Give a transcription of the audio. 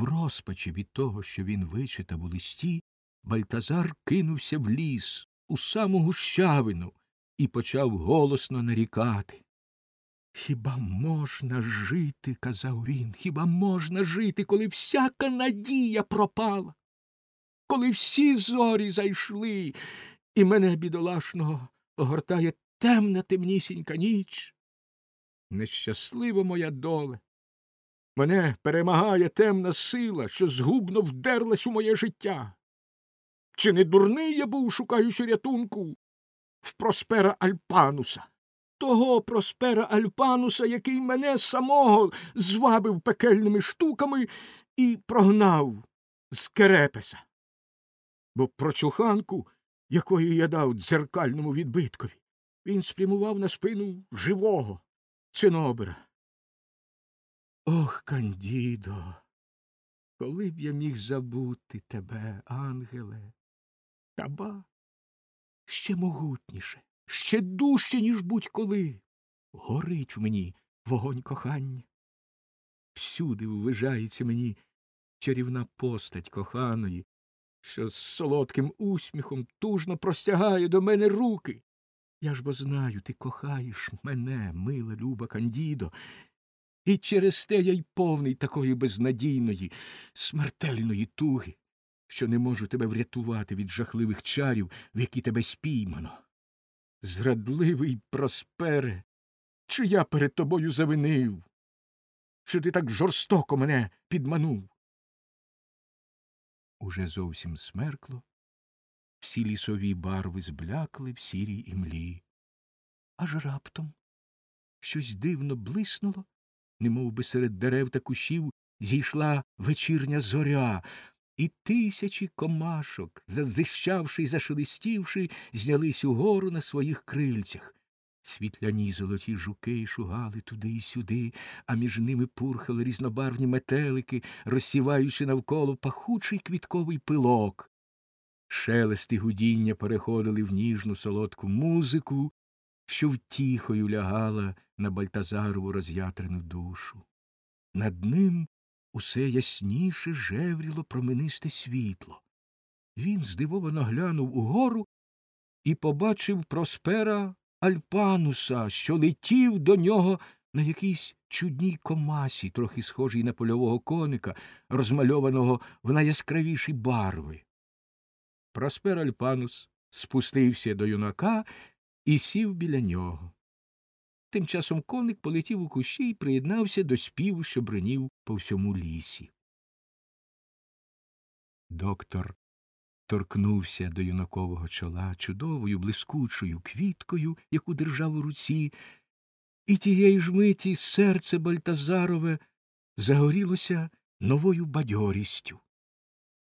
В розпачі від того, що він вичитав у листі, Бальтазар кинувся в ліс у саму гущавину і почав голосно нарікати. Хіба можна жити, казав він, хіба можна жити, коли всяка надія пропала, коли всі зорі зайшли, і мене, бідолашного, огортає темна темнісінька ніч? Нещаслива моя доле. Мене перемагає темна сила, що згубно вдерлась у моє життя. Чи не дурний я був, шукаючи рятунку в Проспера Альпануса? Того Проспера Альпануса, який мене самого звабив пекельними штуками і прогнав з Керепеса. Бо прочуханку, якої я дав дзеркальному відбиткові, він спрямував на спину живого цинобера. Ох, Кандідо, коли б я міг забути тебе, ангеле, та ба, ще могутніше, ще дужче, ніж будь-коли. Горить в мені вогонь кохання. Всюди ввижається мені чарівна постать коханої, що з солодким усміхом тужно простягає до мене руки. Я ж бо знаю, ти кохаєш мене, мила люба Кандідо, і через те я й повний такої безнадійної, смертельної туги, що не можу тебе врятувати від жахливих чарів, в які тебе спіймано. Зрадливий проспере, чи я перед тобою завинив, що ти так жорстоко мене підманув. Уже зовсім смеркло, всі лісові барви зблякли в сірій імлі. Аж раптом щось дивно блиснуло, немов би серед дерев та кущів зійшла вечірня зоря, і тисячі комашок, зазищавши й зашелестівши, знялись угору на своїх крильцях. Світляні золоті жуки шугали туди й сюди, а між ними пурхали різнобарвні метелики, розсіваючи навколо пахучий квітковий пилок. Шелести гудіння переходили в ніжну солодку музику, що втіхою лягала на Бальтазарову роз'ятрену душу. Над ним усе ясніше жевріло променисте світло. Він здивовано глянув угору і побачив проспера Альпануса, що летів до нього на якійсь чудній комасі, трохи схожій на польового коника, розмальованого в найяскравіші барви. Проспер Альпанус спустився до юнака і сів біля нього. Тим часом коник полетів у кущі і приєднався до співу, що бринів по всьому лісі. Доктор торкнувся до юнакового чола чудовою блискучою квіткою, яку держав у руці, і тієї ж миті серце Бальтазарове загорілося новою бадьорістю.